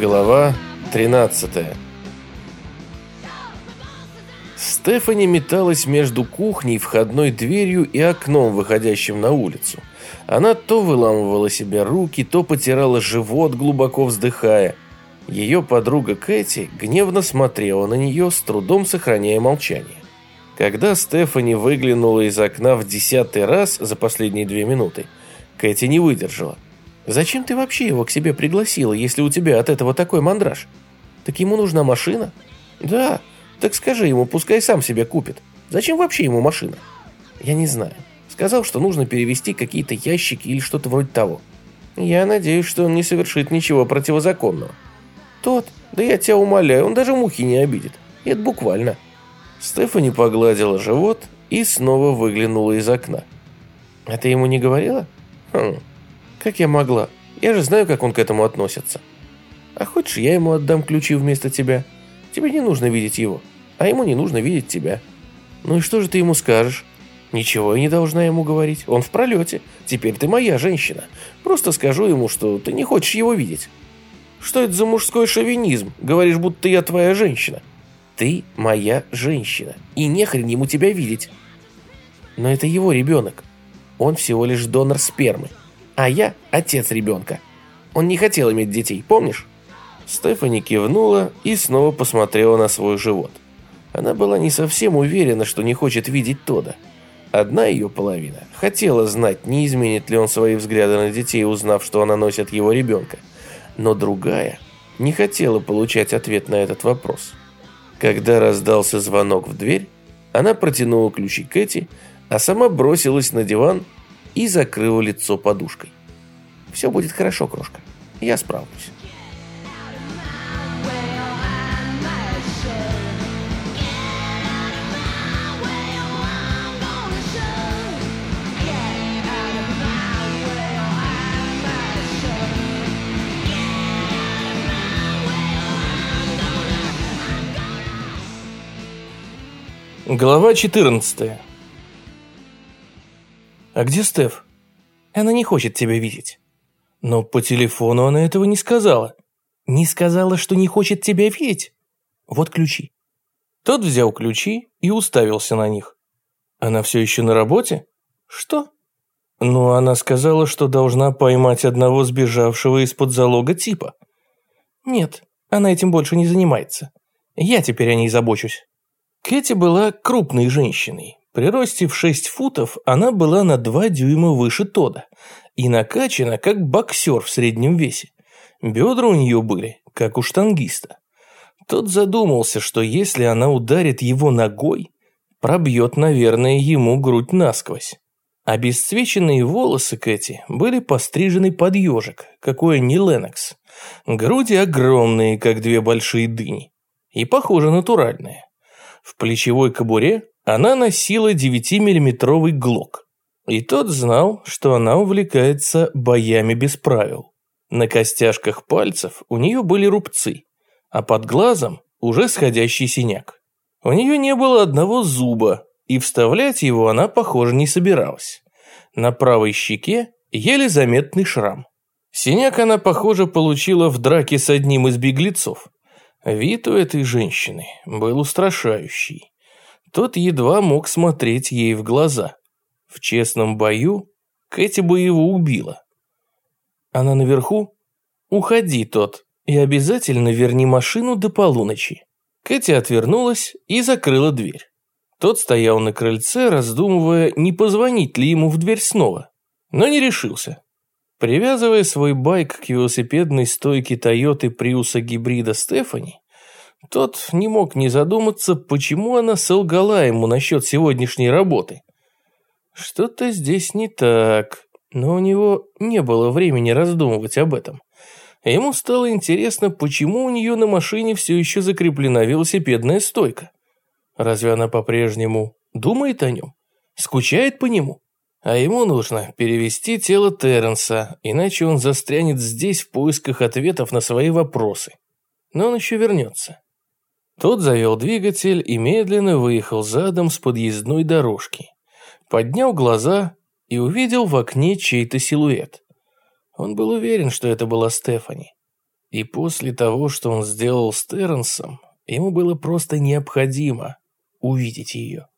Глава 13 Стефани металась между кухней, входной дверью и окном, выходящим на улицу. Она то выламывала себе руки, то потирала живот, глубоко вздыхая. Ее подруга Кэти гневно смотрела на нее, с трудом сохраняя молчание. Когда Стефани выглянула из окна в десятый раз за последние две минуты, Кэти не выдержала – Зачем ты вообще его к себе пригласила, если у тебя от этого такой мандраж? Так ему нужна машина? Да, так скажи ему, пускай сам себе купит. Зачем вообще ему машина? Я не знаю. Сказал, что нужно перевести какие-то ящики или что-то вроде того. Я надеюсь, что он не совершит ничего противозаконного. Тот, да я тебя умоляю, он даже мухи не обидит. И это буквально. Стефани погладила живот и снова выглянула из окна. А ты ему не говорила? Хм, как я могла? Я же знаю, как он к этому относится. А хочешь, я ему отдам ключи вместо тебя? Тебе не нужно видеть его, а ему не нужно видеть тебя. Ну и что же ты ему скажешь? Ничего я не должна ему говорить. Он в пролете. Теперь ты моя женщина. Просто скажу ему, что ты не хочешь его видеть. Что это за мужской шовинизм? Говоришь, будто я твоя женщина. Ты моя женщина. И нехрен ему тебя видеть. Но это его ребенок. Он всего лишь донор спермы а я отец ребенка. Он не хотел иметь детей, помнишь?» Стефани кивнула и снова посмотрела на свой живот. Она была не совсем уверена, что не хочет видеть Тода. Одна ее половина хотела знать, не изменит ли он свои взгляды на детей, узнав, что она носит его ребенка. Но другая не хотела получать ответ на этот вопрос. Когда раздался звонок в дверь, она протянула ключи Кэти, а сама бросилась на диван и закрыла лицо подушкой. «Все будет хорошо, крошка. Я справлюсь». Глава 14 «А где Стеф?» «Она не хочет тебя видеть». «Но по телефону она этого не сказала». «Не сказала, что не хочет тебя видеть?» «Вот ключи». Тот взял ключи и уставился на них. «Она все еще на работе?» «Что?» «Ну, она сказала, что должна поймать одного сбежавшего из-под залога типа». «Нет, она этим больше не занимается. Я теперь о ней забочусь». Кэти была крупной женщиной, при росте в 6 футов она была на 2 дюйма выше Тода и накачана, как боксер в среднем весе. Бедра у нее были, как у штангиста. Тот задумался, что если она ударит его ногой, пробьет, наверное, ему грудь насквозь. Обесцвеченные волосы Кэти были пострижены под ежик, какой не Ленокс. Груди огромные, как две большие дыни, и, похоже, натуральные. В плечевой кобуре она носила 9-миллиметровый глок. И тот знал, что она увлекается боями без правил. На костяшках пальцев у нее были рубцы, а под глазом уже сходящий синяк. У нее не было одного зуба, и вставлять его она, похоже, не собиралась. На правой щеке еле заметный шрам. Синяк она, похоже, получила в драке с одним из беглецов. Вид у этой женщины был устрашающий. Тот едва мог смотреть ей в глаза. В честном бою Кэти бы его убила. Она наверху? Уходи, тот, и обязательно верни машину до полуночи. Кэти отвернулась и закрыла дверь. Тот стоял на крыльце, раздумывая, не позвонить ли ему в дверь снова, но не решился. Привязывая свой байк к велосипедной стойке Тойоты Приуса гибрида Стефани, тот не мог не задуматься, почему она солгала ему насчет сегодняшней работы. Что-то здесь не так, но у него не было времени раздумывать об этом. Ему стало интересно, почему у нее на машине все еще закреплена велосипедная стойка. Разве она по-прежнему думает о нем? Скучает по нему? А ему нужно перевести тело Терренса, иначе он застрянет здесь в поисках ответов на свои вопросы. Но он еще вернется. Тот завел двигатель и медленно выехал задом с подъездной дорожки. Поднял глаза и увидел в окне чей-то силуэт. Он был уверен, что это была Стефани. И после того, что он сделал с Терренсом, ему было просто необходимо увидеть ее.